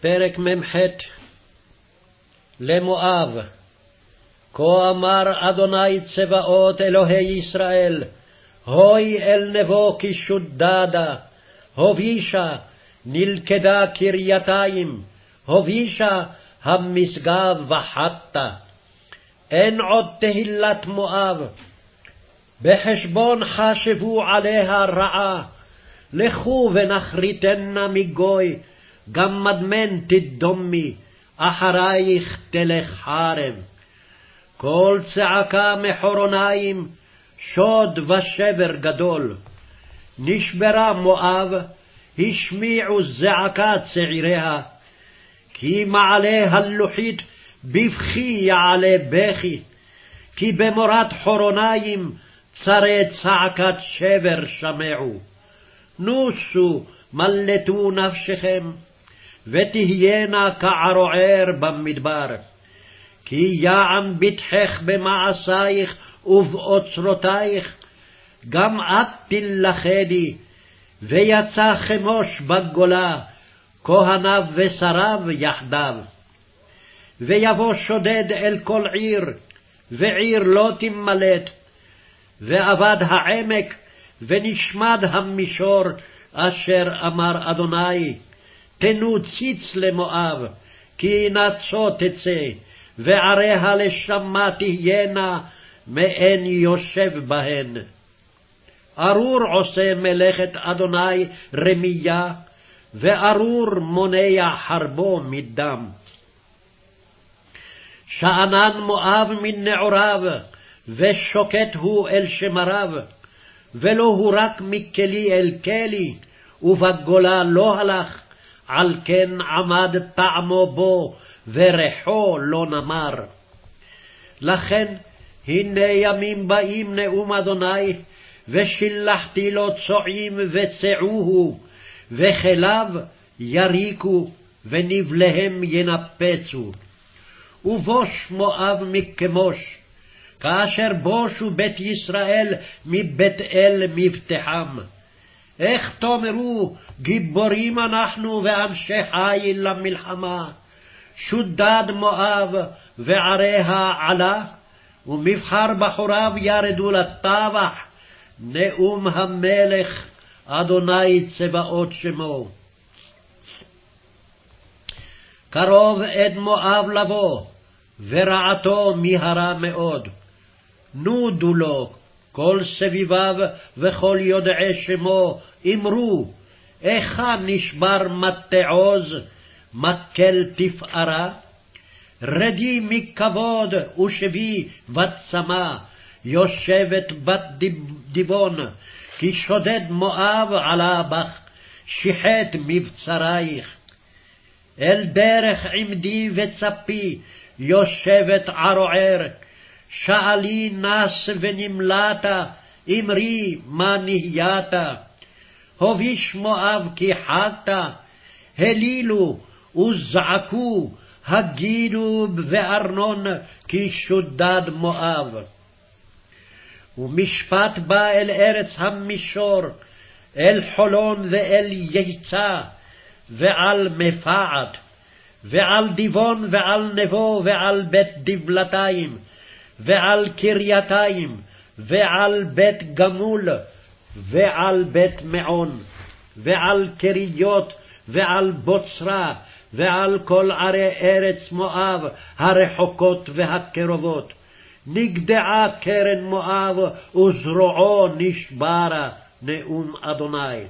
פרק מ"ח למואב כה אמר אדוני צבאות אלוהי ישראל, הוי אל נבו כי שודדה, הובישה נלכדה קרייתיים, הובישה המשגב וחטה. אין עוד תהילת מואב, בחשבון חשבו עליה רעה, לכו ונחריתנה מגוי, גם מדמן תדומי, אחרייך תלך חרב. כל צעקה מחורוניים, שוד ושבר גדול. נשברה מואב, השמיעו זעקה צעיריה, כי מעלה הלוחית בבכי יעלה בכי, כי במורת חורוניים צרי צעקת שבר שמעו. נוסו, מלטו נפשכם, ותהיינה כערוער במדבר. כי יען בטחך במעשייך ובאוצרותייך, גם את תלכדי, ויצא חמוש בגולה, כהניו ושריו יחדיו. ויבוא שודד אל כל עיר, ועיר לא תמלט, ואבד העמק, ונשמד המישור, אשר אמר אדוני, תנו ציץ למואב, כי נצו תצא, ועריה לשמה תהיינה, מאין יושב בהן. ארור עושה מלאכת אדוני רמייה, וארור מונע חרבו מדם. שאנן מואב מנעוריו, ושוקט הוא אל שמריו, ולא הוא רק מכלי אל כלי, ובגולה לא הלך, על כן עמד טעמו בו, וריחו לא נמר. לכן, הנה ימים באים נאום אדוני, ושילחתי לו צועים וצעוהו, וכליו יריקו, ונבליהם ינפצו. ובוש מואב מכמוש, כאשר בושו בית ישראל מבית אל מבטחם. איך תאמרו, גיבורים אנחנו ואנשי חיל למלחמה, שודד מואב ועריה עלה, ומבחר בחוריו ירדו לטבח, נאום המלך, אדוני צבאות שמו. קרוב עד מואב לבוא, ורעתו מהרה מאוד. נודו לו, כל סביביו וכל יודעי שמו, אמרו, איכה נשבר מטה עוז, מקל תפארה? רדי מכבוד ושבי בת צמא, יושבת בת דיבון, כי שודד מואב עלה בך, שיחת מבצרייך. אל דרך עמדי וצפי, יושבת ערוער, שאלי נס ונמלט, אמרי מה נהיית. הוביש מואב כי חדת, הלילו וזעקו, הגידו בארנון כי שודד מואב. ומשפט בא אל ארץ המישור, אל חולון ואל יצא, ועל מפעת, ועל דיבון ועל נבו ועל בית דבלתיים, ועל קרייתיים, ועל בית גמול, ועל בית מעון, ועל קריות, ועל בוצרה, ועל כל ערי ארץ מואב הרחוקות והקרובות. נגדעה קרן מואב, וזרועו נשברה, נאום אדוני.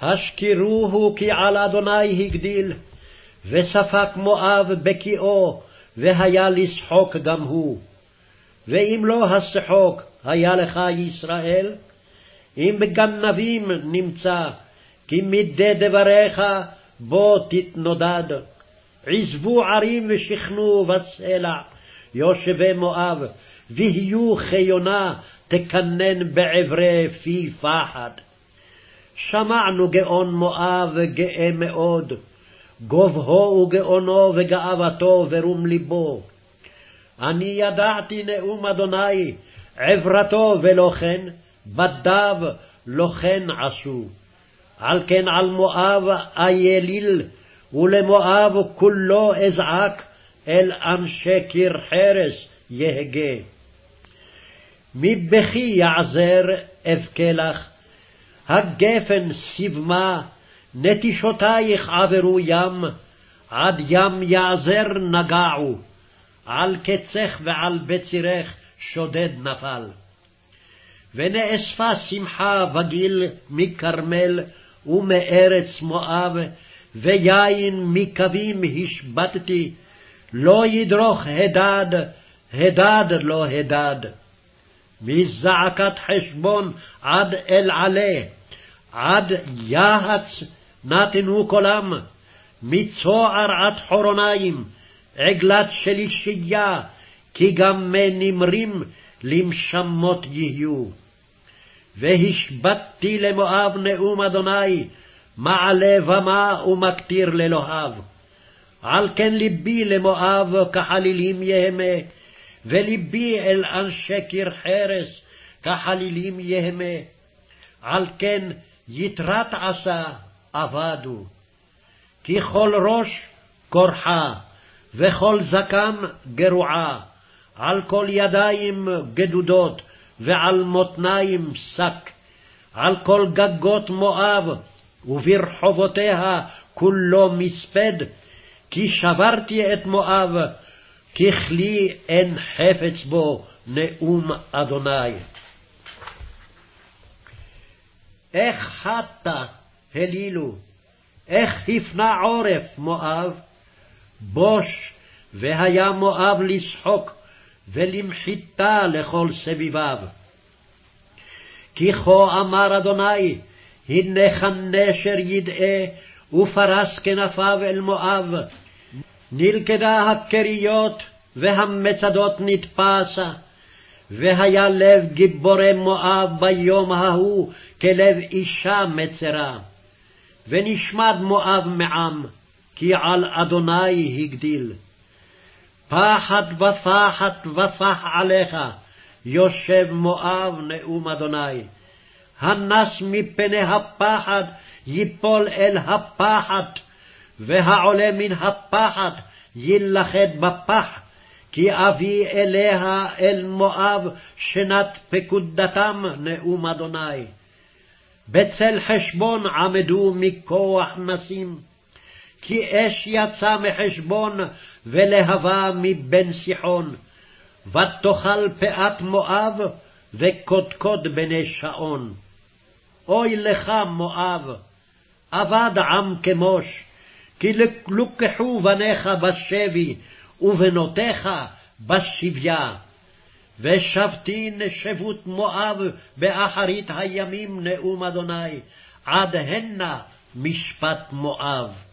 השכירוהו כי על אדוני הגדיל, וספק מואב בקיאו, והיה לשחוק גם הוא. ואם לא השחוק היה לך ישראל, אם בגנבים נמצא, כי מדי דבריך בו תתנודד. עזבו ערים ושכנו בסלע, יושבי מואב, ויהיו כיונה תקנן בעברי פי פחד. שמענו גאון מואב גאה מאוד, גובהו וגאונו וגאוותו ורום ליבו. אני ידעתי נאום אדוני, עברתו ולא כן, בדיו לא כן עשו. על כן על מואב אייליל, ולמואב כולו אזעק, אל אנשי קיר חרס יהגה. מבכי יעזר אבכה לך, הגפן סיבמה, נטישותייך עברו ים, עד ים יעזר נגעו, על קצך ועל בצירך שודד נפל. ונאספה שמחה בגיל מכרמל ומארץ מואב, ויין מקווים השבתתי, לא ידרוך הדד, הדד לא הדד. מזעקת חשבון עד אל עלה, עד יהץ נתנו קולם, מצוער עד חורוניים, עגלת שלישייה, כי גם מנמרים למשמות יהיו. והשבתתי למואב נאום אדוני, מעלה במה ומקטיר לאלוהיו. על כן ליבי למואב כחלילים יהמה, ולבי אל אנשי קיר חרס כחלילים יהמה. על כן יתרת עשה אבדו. כי כל ראש כורחה, וכל זקן גרועה, על כל ידיים גדודות, ועל מותניים שק, על כל גגות מואב, וברחובותיה כולו מספד, כי שברתי את מואב, ככלי אין חפץ בו נאום אדוני. איך חטא הלילו, איך הפנה עורף מואב, בוש, והיה מואב לשחוק, ולמחיתה לכל סביביו. כי כה אמר אדוני, הנה כנשר ידעה, ופרס כנפיו אל מואב. נלכדה הכריות, והמצדות נתפסה. והיה לב גיבורי מואב ביום ההוא כלב אישה מצרה. ונשמד מואב מעם, כי על אדוני הגדיל. פחד ופחד ופח עליך, יושב מואב נאום אדוני. הנס מפני הפחד ייפול אל הפחד, והעולה מן הפחד יילכד בפח, כי אביא אליה אל מואב שנת פקודתם נאום אדוני. בצל חשבון עמדו מכוח נסים, כי אש יצא מחשבון ולהבה מבן סיחון, ותאכל פאת מואב וקודקוד בני שעון. אוי לך מואב, אבד עם כמוש, כי לוקחו בניך בשבי, ובנותיך בשביה. ושבתי נשבות מואב באחרית הימים נאום אדוני, עד הנה משפט מואב.